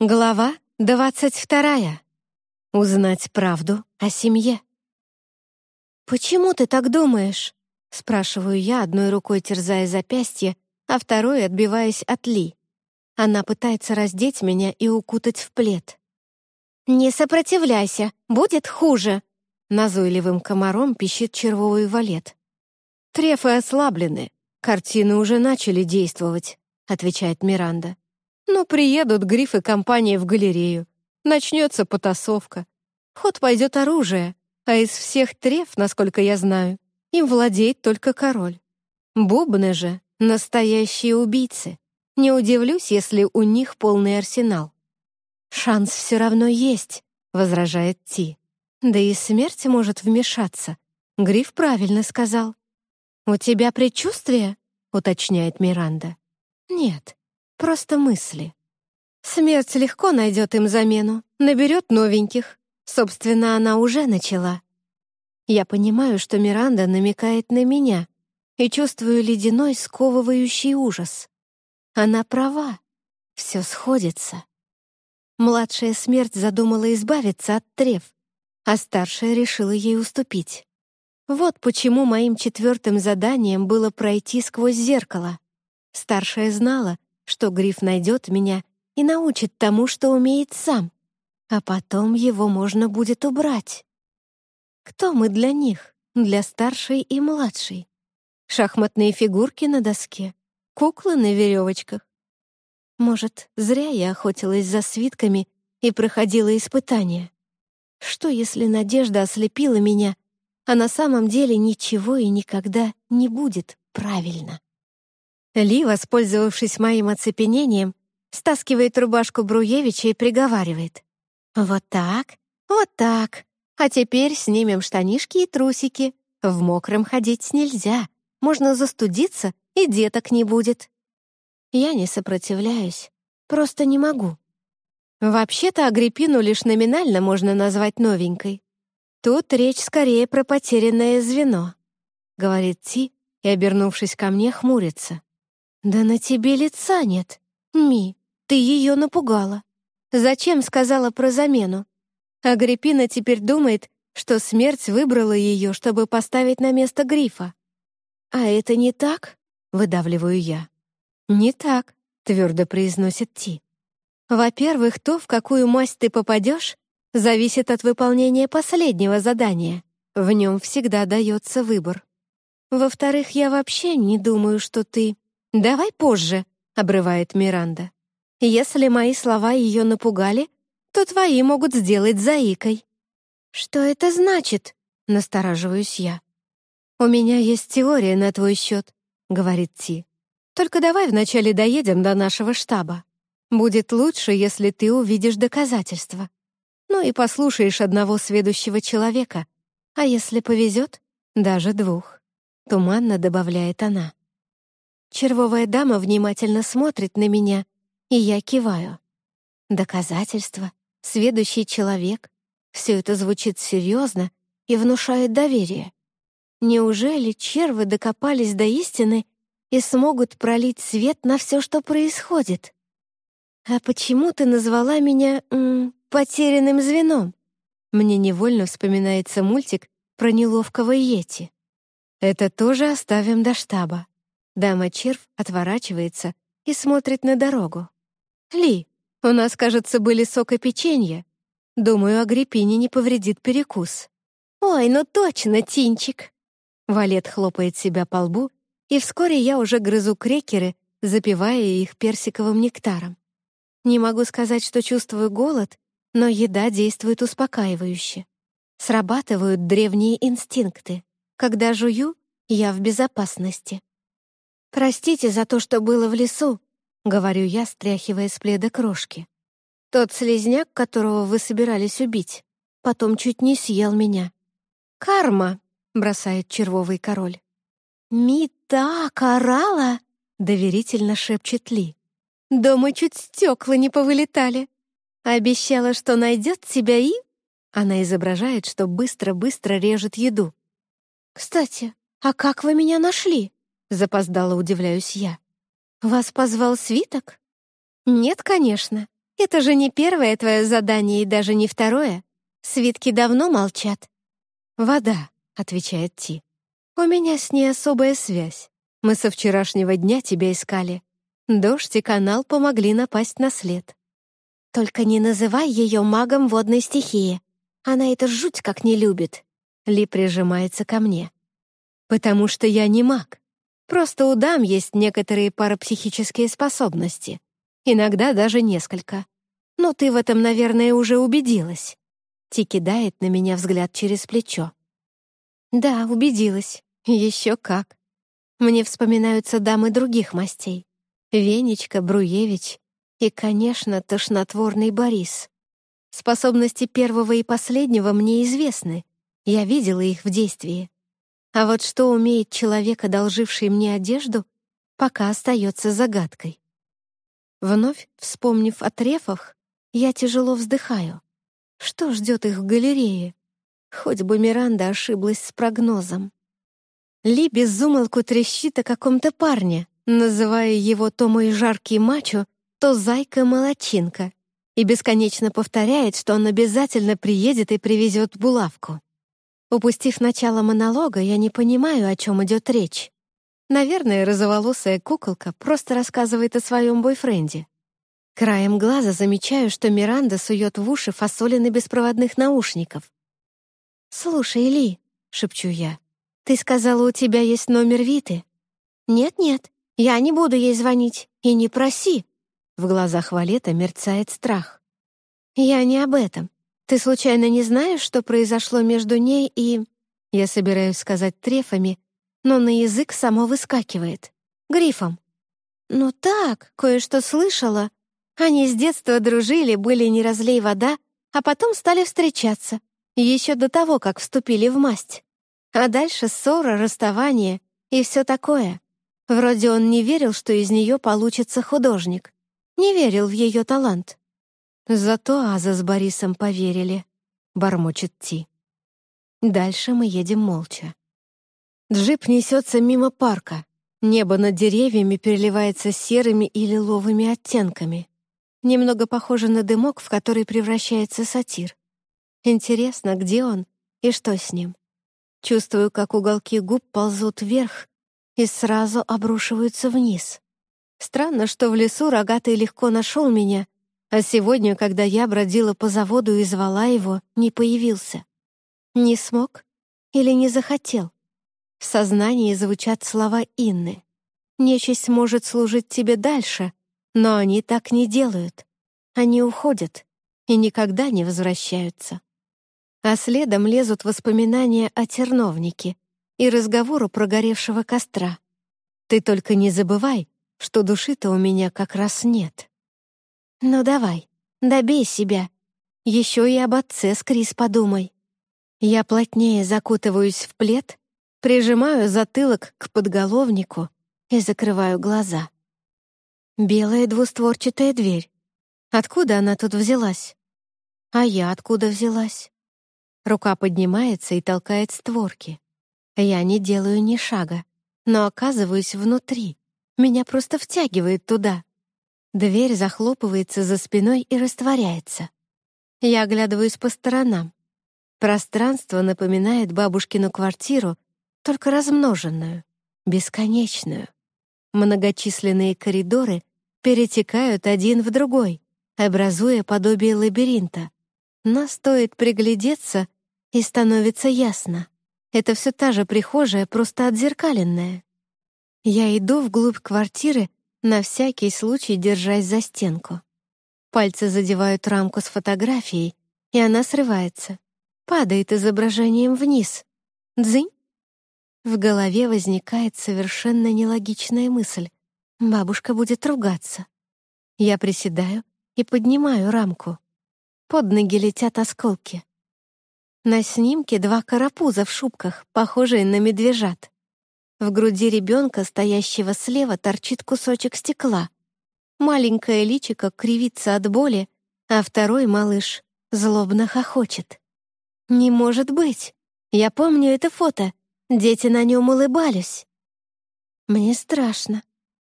Глава двадцать вторая. Узнать правду о семье. «Почему ты так думаешь?» — спрашиваю я, одной рукой терзая запястье, а второй отбиваясь от Ли. Она пытается раздеть меня и укутать в плед. «Не сопротивляйся, будет хуже!» Назойливым комаром пищит червовый валет. «Трефы ослаблены, картины уже начали действовать», — отвечает Миранда. Но приедут Гриф и компания в галерею. Начнется потасовка. В ход пойдет оружие, а из всех треф, насколько я знаю, им владеет только король. Бубны же — настоящие убийцы. Не удивлюсь, если у них полный арсенал. «Шанс все равно есть», — возражает Ти. «Да и смерть может вмешаться. Гриф правильно сказал». «У тебя предчувствие?» — уточняет Миранда. «Нет, Просто мысли. Смерть легко найдет им замену, наберет новеньких. Собственно, она уже начала. Я понимаю, что Миранда намекает на меня и чувствую ледяной сковывающий ужас. Она права. Все сходится. Младшая смерть задумала избавиться от трев, а старшая решила ей уступить. Вот почему моим четвертым заданием было пройти сквозь зеркало. Старшая знала, что Гриф найдет меня и научит тому, что умеет сам, а потом его можно будет убрать. Кто мы для них, для старшей и младшей? Шахматные фигурки на доске, куклы на веревочках. Может, зря я охотилась за свитками и проходила испытания. Что, если надежда ослепила меня, а на самом деле ничего и никогда не будет правильно? Ли, воспользовавшись моим оцепенением, стаскивает рубашку Бруевича и приговаривает. «Вот так, вот так. А теперь снимем штанишки и трусики. В мокром ходить нельзя. Можно застудиться, и деток не будет». Я не сопротивляюсь, просто не могу. Вообще-то Агриппину лишь номинально можно назвать новенькой. Тут речь скорее про потерянное звено, — говорит Ти и, обернувшись ко мне, хмурится. «Да на тебе лица нет. Ми, ты ее напугала. Зачем сказала про замену? Агриппина теперь думает, что смерть выбрала ее, чтобы поставить на место грифа. А это не так?» — выдавливаю я. «Не так», — твердо произносит Ти. «Во-первых, то, в какую масть ты попадешь, зависит от выполнения последнего задания. В нем всегда дается выбор. Во-вторых, я вообще не думаю, что ты «Давай позже», — обрывает Миранда. «Если мои слова ее напугали, то твои могут сделать заикой». «Что это значит?» — настораживаюсь я. «У меня есть теория на твой счет», — говорит Ти. «Только давай вначале доедем до нашего штаба. Будет лучше, если ты увидишь доказательства. Ну и послушаешь одного сведущего человека, а если повезет, даже двух», — туманно добавляет она. Червовая дама внимательно смотрит на меня, и я киваю. Доказательства, сведущий человек — все это звучит серьезно и внушает доверие. Неужели червы докопались до истины и смогут пролить свет на все, что происходит? А почему ты назвала меня м, потерянным звеном? Мне невольно вспоминается мультик про неловкого Йети. Это тоже оставим до штаба. Дама-червь отворачивается и смотрит на дорогу. «Ли, у нас, кажется, были сок и печенье. Думаю, Агриппине не повредит перекус». «Ой, ну точно, Тинчик!» Валет хлопает себя по лбу, и вскоре я уже грызу крекеры, запивая их персиковым нектаром. Не могу сказать, что чувствую голод, но еда действует успокаивающе. Срабатывают древние инстинкты. Когда жую, я в безопасности. «Простите за то, что было в лесу», — говорю я, стряхивая с пледа крошки. «Тот слезняк, которого вы собирались убить, потом чуть не съел меня». «Карма», — бросает червовый король. «Мита карала?» — доверительно шепчет Ли. «Дома чуть стекла не повылетали. Обещала, что найдет тебя и...» Она изображает, что быстро-быстро режет еду. «Кстати, а как вы меня нашли?» Запоздало удивляюсь я. «Вас позвал свиток?» «Нет, конечно. Это же не первое твое задание и даже не второе. Свитки давно молчат». «Вода», — отвечает Ти. «У меня с ней особая связь. Мы со вчерашнего дня тебя искали. Дождь и канал помогли напасть на след». «Только не называй ее магом водной стихии. Она это жуть как не любит». Ли прижимается ко мне. «Потому что я не маг. Просто у дам есть некоторые парапсихические способности. Иногда даже несколько. Но ты в этом, наверное, уже убедилась». Ти кидает на меня взгляд через плечо. «Да, убедилась. Еще как. Мне вспоминаются дамы других мастей. Венечка, Бруевич и, конечно, тошнотворный Борис. Способности первого и последнего мне известны. Я видела их в действии. А вот что умеет человек, одолживший мне одежду, пока остается загадкой. Вновь, вспомнив о трефах, я тяжело вздыхаю. Что ждет их в галерее? Хоть бы Миранда ошиблась с прогнозом. Ли безумолку трещит о каком-то парне, называя его то мой жаркий мачо, то зайка-молочинка, и бесконечно повторяет, что он обязательно приедет и привезет булавку. Упустив начало монолога, я не понимаю, о чем идет речь. Наверное, розоволосая куколка просто рассказывает о своем бойфренде. Краем глаза замечаю, что Миранда сует в уши фасолины беспроводных наушников. «Слушай, Ли», — шепчу я, — «ты сказала, у тебя есть номер Виты?» «Нет-нет, я не буду ей звонить, и не проси». В глазах Валета мерцает страх. «Я не об этом. Ты случайно не знаешь, что произошло между ней и...» Я собираюсь сказать трефами, но на язык само выскакивает. Грифом. «Ну так, кое-что слышала. Они с детства дружили, были не разлей вода, а потом стали встречаться, еще до того, как вступили в масть. А дальше ссора, расставание и все такое. Вроде он не верил, что из нее получится художник. Не верил в ее талант. Зато Аза с Борисом поверили, бормочет Ти. Дальше мы едем молча. Джип несется мимо парка. Небо над деревьями переливается серыми и лиловыми оттенками. Немного похоже на дымок, в который превращается сатир. Интересно, где он и что с ним. Чувствую, как уголки губ ползут вверх и сразу обрушиваются вниз. Странно, что в лесу рогатый легко нашел меня — а сегодня, когда я бродила по заводу и звала его, не появился. Не смог или не захотел? В сознании звучат слова Инны. «Нечисть может служить тебе дальше, но они так не делают. Они уходят и никогда не возвращаются». А следом лезут воспоминания о терновнике и разговору про горевшего костра. «Ты только не забывай, что души-то у меня как раз нет». «Ну давай, добей себя. Еще и об отце с Крис подумай». Я плотнее закутываюсь в плед, прижимаю затылок к подголовнику и закрываю глаза. Белая двустворчатая дверь. Откуда она тут взялась? А я откуда взялась? Рука поднимается и толкает створки. Я не делаю ни шага, но оказываюсь внутри. Меня просто втягивает туда. Дверь захлопывается за спиной и растворяется. Я оглядываюсь по сторонам. Пространство напоминает бабушкину квартиру, только размноженную, бесконечную. Многочисленные коридоры перетекают один в другой, образуя подобие лабиринта. Но стоит приглядеться, и становится ясно. Это все та же прихожая, просто отзеркаленная. Я иду вглубь квартиры, на всякий случай держась за стенку. Пальцы задевают рамку с фотографией, и она срывается. Падает изображением вниз. Дзынь! В голове возникает совершенно нелогичная мысль. Бабушка будет ругаться. Я приседаю и поднимаю рамку. Под ноги летят осколки. На снимке два карапуза в шубках, похожие на медвежат. В груди ребенка, стоящего слева, торчит кусочек стекла. Маленькое личико кривится от боли, а второй малыш злобно хохочет. «Не может быть! Я помню это фото. Дети на нем улыбались». Мне страшно.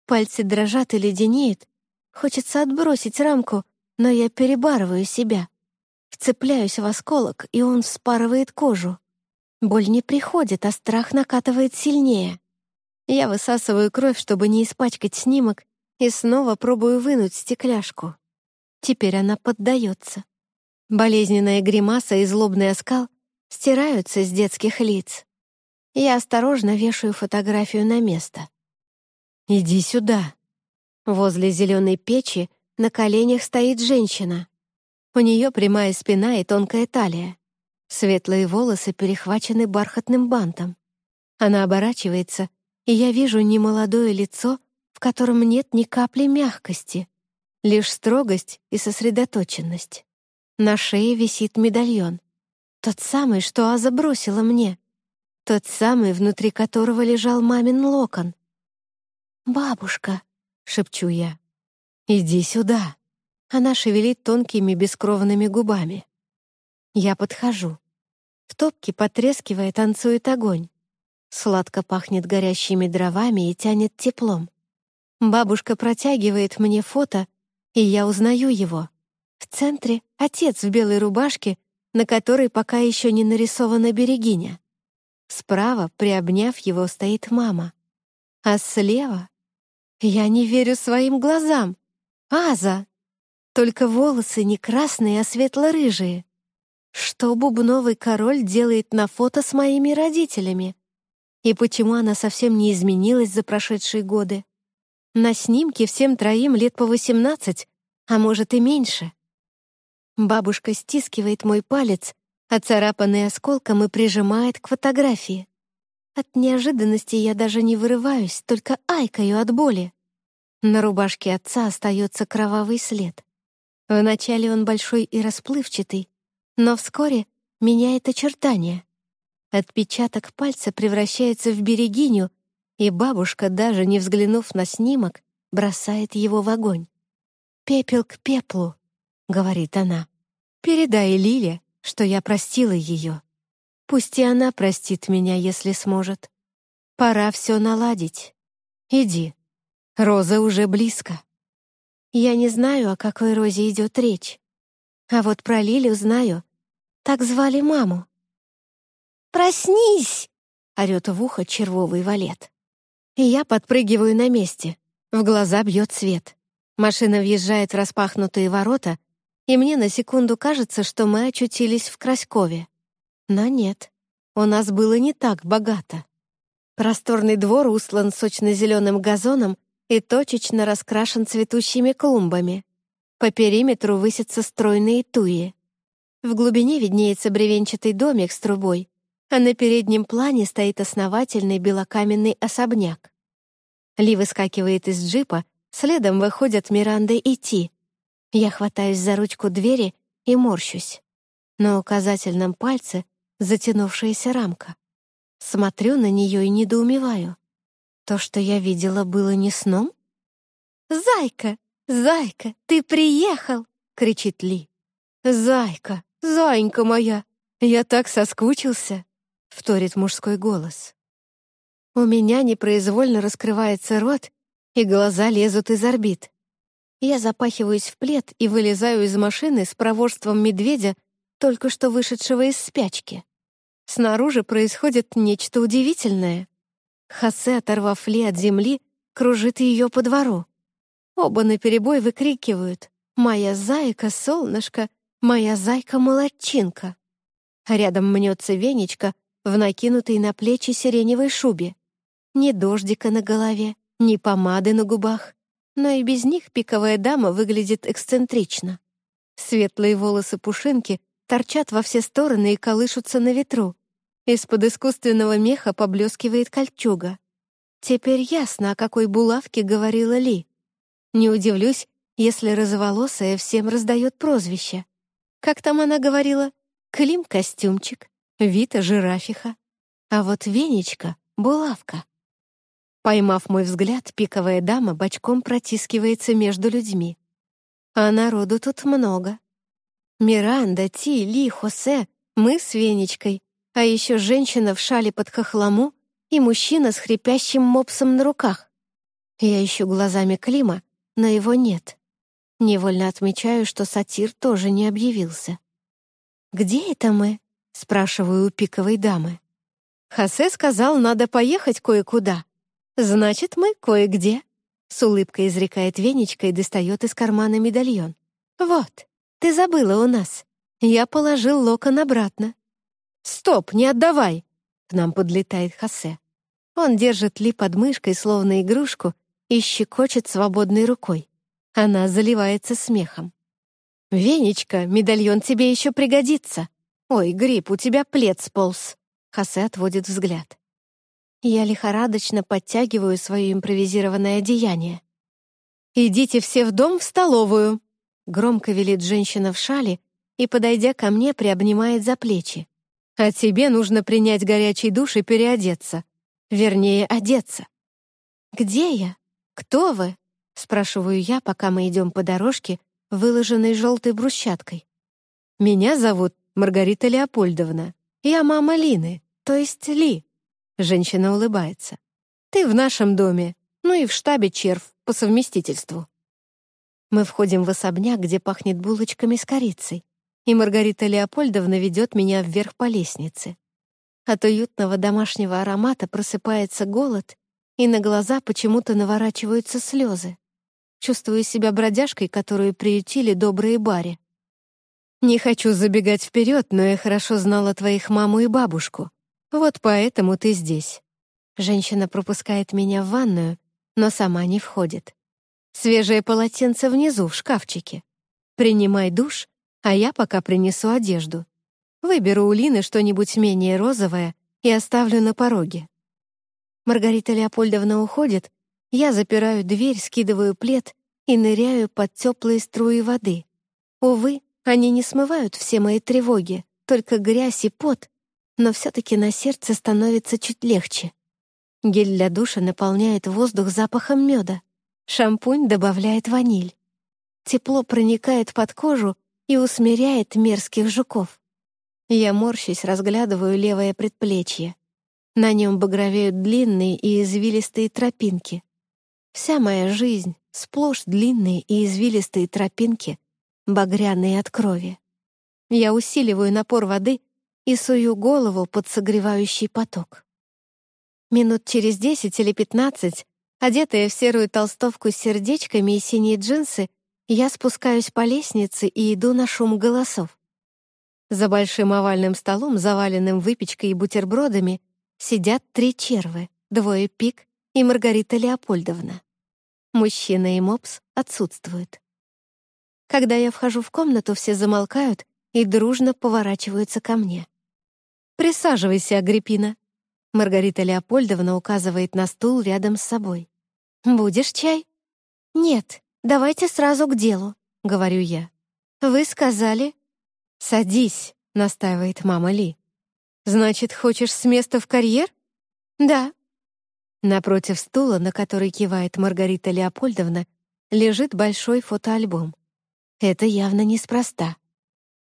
Пальцы дрожат и леденеют. Хочется отбросить рамку, но я перебарываю себя. Вцепляюсь в осколок, и он вспарывает кожу. Боль не приходит, а страх накатывает сильнее. Я высасываю кровь, чтобы не испачкать снимок, и снова пробую вынуть стекляшку. Теперь она поддается. Болезненная гримаса и злобный оскал стираются с детских лиц. Я осторожно вешаю фотографию на место. «Иди сюда». Возле зеленой печи на коленях стоит женщина. У нее прямая спина и тонкая талия. Светлые волосы перехвачены бархатным бантом. Она оборачивается, и я вижу немолодое лицо, в котором нет ни капли мягкости, лишь строгость и сосредоточенность. На шее висит медальон. Тот самый, что Аза бросила мне. Тот самый, внутри которого лежал мамин локон. «Бабушка», — шепчу я, — «иди сюда». Она шевелит тонкими бескровными губами. Я подхожу. В топке, потрескивая, танцует огонь. Сладко пахнет горящими дровами и тянет теплом. Бабушка протягивает мне фото, и я узнаю его. В центре — отец в белой рубашке, на которой пока еще не нарисована берегиня. Справа, приобняв его, стоит мама. А слева... Я не верю своим глазам. Аза! Только волосы не красные, а светло-рыжие. Что бубновый король делает на фото с моими родителями? И почему она совсем не изменилась за прошедшие годы? На снимке всем троим лет по восемнадцать, а может и меньше. Бабушка стискивает мой палец, оцарапанный осколком, и прижимает к фотографии. От неожиданности я даже не вырываюсь, только айкаю от боли. На рубашке отца остается кровавый след. Вначале он большой и расплывчатый, но вскоре меняет очертания. Отпечаток пальца превращается в берегиню, и бабушка, даже не взглянув на снимок, бросает его в огонь. «Пепел к пеплу», — говорит она. «Передай Лиле, что я простила ее. Пусть и она простит меня, если сможет. Пора все наладить. Иди. Роза уже близко». Я не знаю, о какой Розе идет речь. А вот про Лилю знаю. Так звали маму. «Проснись!» — орёт в ухо червовый валет. И я подпрыгиваю на месте. В глаза бьет свет. Машина въезжает в распахнутые ворота, и мне на секунду кажется, что мы очутились в Краськове. Но нет, у нас было не так богато. Просторный двор услан сочно-зеленым газоном и точечно раскрашен цветущими клумбами. По периметру высятся стройные туи. В глубине виднеется бревенчатый домик с трубой, а на переднем плане стоит основательный белокаменный особняк. Ли выскакивает из джипа, следом выходят Миранда и Ти. Я хватаюсь за ручку двери и морщусь. На указательном пальце затянувшаяся рамка. Смотрю на нее и недоумеваю. То, что я видела, было не сном? «Зайка! Зайка, ты приехал!» — кричит Ли. «Зайка! Зайка моя! Я так соскучился!» — вторит мужской голос. У меня непроизвольно раскрывается рот, и глаза лезут из орбит. Я запахиваюсь в плед и вылезаю из машины с проворством медведя, только что вышедшего из спячки. Снаружи происходит нечто удивительное. Хосе, оторвав Ли от земли, кружит ее по двору. Оба наперебой выкрикивают «Моя зайка, солнышко! Моя зайка-молодчинка!» Рядом мнется Венечка в накинутой на плечи сиреневой шубе. Ни дождика на голове, ни помады на губах, но и без них пиковая дама выглядит эксцентрично. Светлые волосы пушинки торчат во все стороны и колышутся на ветру. Из-под искусственного меха поблескивает кольчуга. Теперь ясно, о какой булавке говорила Ли. Не удивлюсь, если розоволосая всем раздает прозвище. Как там она говорила? Клим — Вита — жирафиха. А вот Венечка — булавка. Поймав мой взгляд, пиковая дама бочком протискивается между людьми. А народу тут много. Миранда, Ти, Ли, Хосе, мы с Венечкой, а еще женщина в шале под хохлому и мужчина с хрипящим мопсом на руках. Я ищу глазами Клима, но его нет. Невольно отмечаю, что сатир тоже не объявился. «Где это мы?» — спрашиваю у пиковой дамы. Хосе сказал, надо поехать кое-куда. Значит, мы кое-где. С улыбкой изрекает Венечка и достает из кармана медальон. Вот, ты забыла у нас. Я положил локон обратно. Стоп, не отдавай! К нам подлетает Хосе. Он держит Ли под мышкой, словно игрушку, и щекочет свободной рукой. Она заливается смехом. «Венечка, медальон тебе еще пригодится. Ой, Гриб, у тебя плед сполз». Хосе отводит взгляд. Я лихорадочно подтягиваю свое импровизированное одеяние. «Идите все в дом в столовую», — громко велит женщина в шале и, подойдя ко мне, приобнимает за плечи. «А тебе нужно принять горячий душ и переодеться. Вернее, одеться». «Где я? Кто вы?» — спрашиваю я, пока мы идем по дорожке, выложенной желтой брусчаткой. «Меня зовут Маргарита Леопольдовна. Я мама Лины, то есть Ли». Женщина улыбается. «Ты в нашем доме, ну и в штабе червь по совместительству». Мы входим в особняк, где пахнет булочками с корицей, и Маргарита Леопольдовна ведет меня вверх по лестнице. От уютного домашнего аромата просыпается голод, и на глаза почему-то наворачиваются слезы. Чувствую себя бродяжкой, которую приютили добрые бари. Не хочу забегать вперед, но я хорошо знала твоих маму и бабушку. Вот поэтому ты здесь. Женщина пропускает меня в ванную, но сама не входит. Свежее полотенце внизу, в шкафчике. Принимай душ, а я пока принесу одежду. Выберу у Лины что-нибудь менее розовое и оставлю на пороге. Маргарита Леопольдовна уходит, я запираю дверь, скидываю плед и ныряю под теплые струи воды. Увы, они не смывают все мои тревоги, только грязь и пот, но все-таки на сердце становится чуть легче. Гель для душа наполняет воздух запахом меда. Шампунь добавляет ваниль. Тепло проникает под кожу и усмиряет мерзких жуков. Я морщись разглядываю левое предплечье. На нем багровеют длинные и извилистые тропинки. Вся моя жизнь — сплошь длинные и извилистые тропинки, багряные от крови. Я усиливаю напор воды и сую голову под согревающий поток. Минут через десять или пятнадцать, одетая в серую толстовку с сердечками и синие джинсы, я спускаюсь по лестнице и иду на шум голосов. За большим овальным столом, заваленным выпечкой и бутербродами, сидят три червы, двое пик и Маргарита Леопольдовна. Мужчина и мопс отсутствуют. Когда я вхожу в комнату, все замолкают и дружно поворачиваются ко мне. «Присаживайся, Агриппина». Маргарита Леопольдовна указывает на стул рядом с собой. «Будешь чай?» «Нет, давайте сразу к делу», — говорю я. «Вы сказали...» «Садись», — настаивает мама Ли. «Значит, хочешь с места в карьер?» «Да». Напротив стула, на который кивает Маргарита Леопольдовна, лежит большой фотоальбом. Это явно неспроста.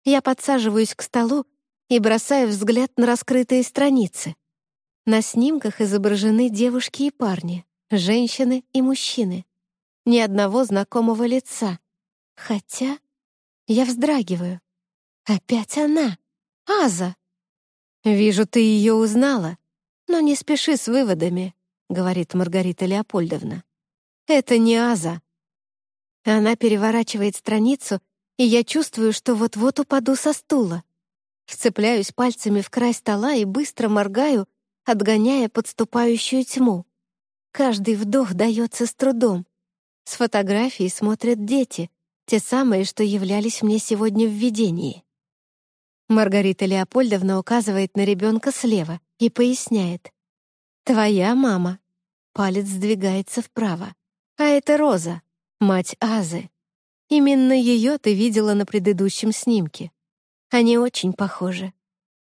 Я подсаживаюсь к столу и бросаю взгляд на раскрытые страницы. На снимках изображены девушки и парни, женщины и мужчины. Ни одного знакомого лица. Хотя я вздрагиваю. Опять она. Аза. «Вижу, ты ее узнала. Но не спеши с выводами», — говорит Маргарита Леопольдовна. «Это не Аза». Она переворачивает страницу, и я чувствую, что вот-вот упаду со стула. Вцепляюсь пальцами в край стола и быстро моргаю, отгоняя подступающую тьму. Каждый вдох дается с трудом. С фотографией смотрят дети, те самые, что являлись мне сегодня в видении. Маргарита Леопольдовна указывает на ребенка слева и поясняет. «Твоя мама». Палец сдвигается вправо. «А это Роза, мать Азы. Именно ее ты видела на предыдущем снимке. Они очень похожи.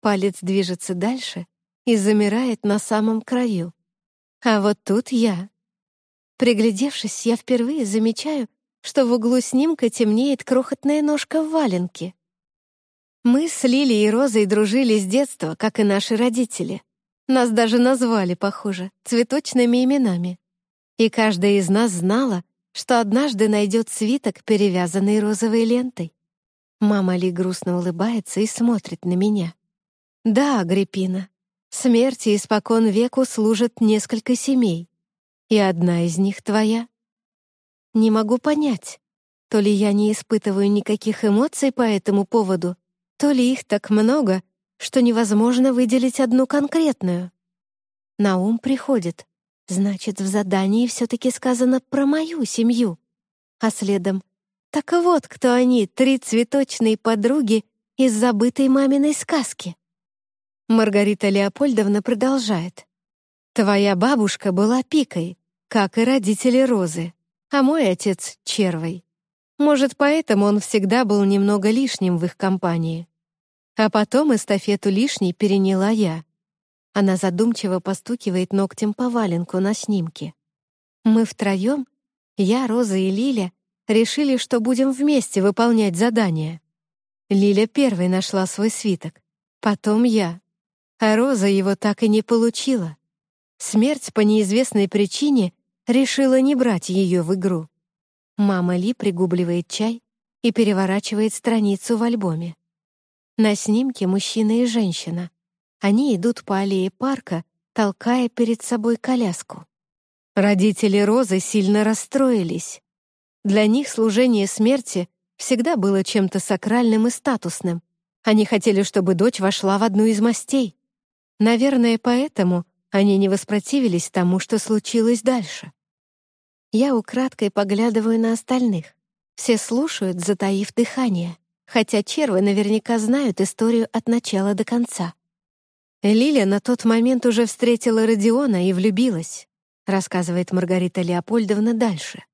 Палец движется дальше и замирает на самом краю. А вот тут я. Приглядевшись, я впервые замечаю, что в углу снимка темнеет крохотная ножка в валенке. Мы с Лили и Розой дружили с детства, как и наши родители. Нас даже назвали, похоже, цветочными именами. И каждая из нас знала, что однажды найдет свиток, перевязанный розовой лентой. Мама Ли грустно улыбается и смотрит на меня. «Да, Агриппина, смерти испокон веку служат несколько семей, и одна из них твоя. Не могу понять, то ли я не испытываю никаких эмоций по этому поводу, то ли их так много, что невозможно выделить одну конкретную. На ум приходит, значит, в задании все-таки сказано про мою семью. А следом так вот, кто они, три цветочные подруги из забытой маминой сказки. Маргарита Леопольдовна продолжает. «Твоя бабушка была пикой, как и родители Розы, а мой отец — червой. Может, поэтому он всегда был немного лишним в их компании. А потом эстафету лишней переняла я. Она задумчиво постукивает ногтем по валенку на снимке. Мы втроем, я, Роза и Лиля, решили, что будем вместе выполнять задание. Лиля первой нашла свой свиток, потом я. А Роза его так и не получила. Смерть по неизвестной причине решила не брать ее в игру. Мама Ли пригубливает чай и переворачивает страницу в альбоме. На снимке мужчина и женщина. Они идут по аллее парка, толкая перед собой коляску. Родители Розы сильно расстроились. Для них служение смерти всегда было чем-то сакральным и статусным. Они хотели, чтобы дочь вошла в одну из мастей. Наверное, поэтому они не воспротивились тому, что случилось дальше. Я украдкой поглядываю на остальных. Все слушают, затаив дыхание, хотя червы наверняка знают историю от начала до конца. Лиля на тот момент уже встретила Родиона и влюбилась, рассказывает Маргарита Леопольдовна дальше.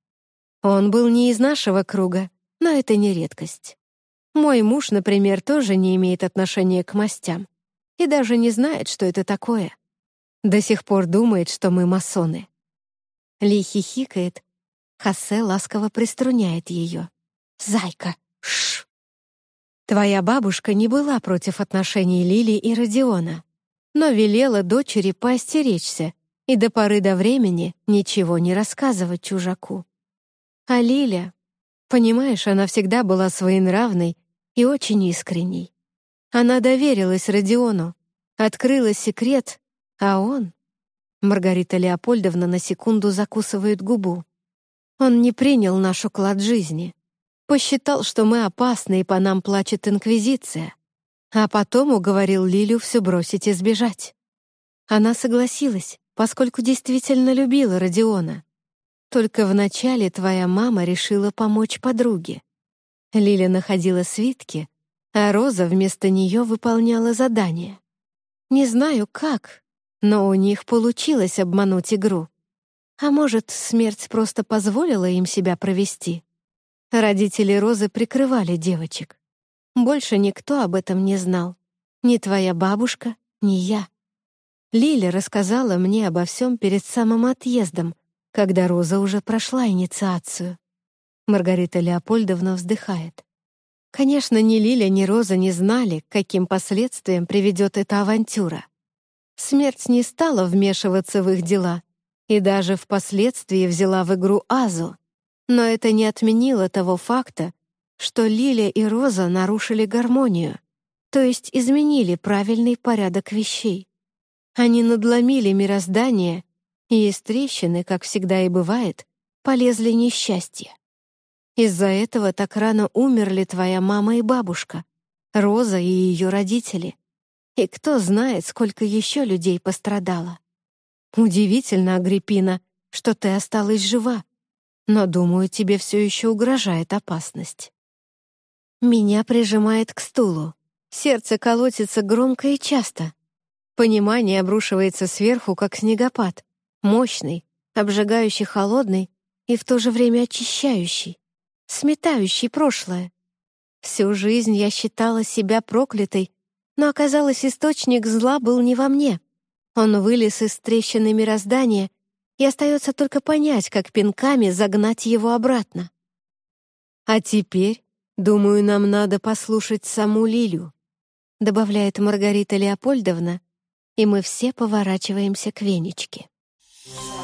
Он был не из нашего круга, но это не редкость. Мой муж, например, тоже не имеет отношения к мастям и даже не знает, что это такое. До сих пор думает, что мы масоны. Ли хихикает, Хосе ласково приструняет ее. «Зайка, шш!» Твоя бабушка не была против отношений Лили и Родиона, но велела дочери поостеречься и до поры до времени ничего не рассказывать чужаку. А Лиля, понимаешь, она всегда была своенравной и очень искренней. Она доверилась Родиону, открыла секрет, а он... Маргарита Леопольдовна на секунду закусывает губу. Он не принял наш уклад жизни. Посчитал, что мы опасны, и по нам плачет Инквизиция. А потом уговорил Лилю все бросить и сбежать. Она согласилась, поскольку действительно любила Родиона. Только вначале твоя мама решила помочь подруге. Лиля находила свитки, а Роза вместо нее выполняла задание. Не знаю как, но у них получилось обмануть игру. А может, смерть просто позволила им себя провести? Родители Розы прикрывали девочек. Больше никто об этом не знал. Ни твоя бабушка, ни я. Лиля рассказала мне обо всем перед самым отъездом, когда Роза уже прошла инициацию. Маргарита Леопольдовна вздыхает. Конечно, ни Лиля, ни Роза не знали, каким последствиям приведет эта авантюра. Смерть не стала вмешиваться в их дела и даже впоследствии взяла в игру Азу. Но это не отменило того факта, что Лиля и Роза нарушили гармонию, то есть изменили правильный порядок вещей. Они надломили мироздание и из трещины, как всегда и бывает, полезли несчастья. Из-за этого так рано умерли твоя мама и бабушка, Роза и ее родители. И кто знает, сколько еще людей пострадало. Удивительно, Агриппина, что ты осталась жива, но, думаю, тебе все еще угрожает опасность. Меня прижимает к стулу. Сердце колотится громко и часто. Понимание обрушивается сверху, как снегопад мощный, обжигающий холодный и в то же время очищающий, сметающий прошлое. Всю жизнь я считала себя проклятой, но оказалось, источник зла был не во мне. Он вылез из трещины мироздания, и остается только понять, как пинками загнать его обратно. А теперь, думаю, нам надо послушать саму Лилю, добавляет Маргарита Леопольдовна, и мы все поворачиваемся к Венечке. Yeah.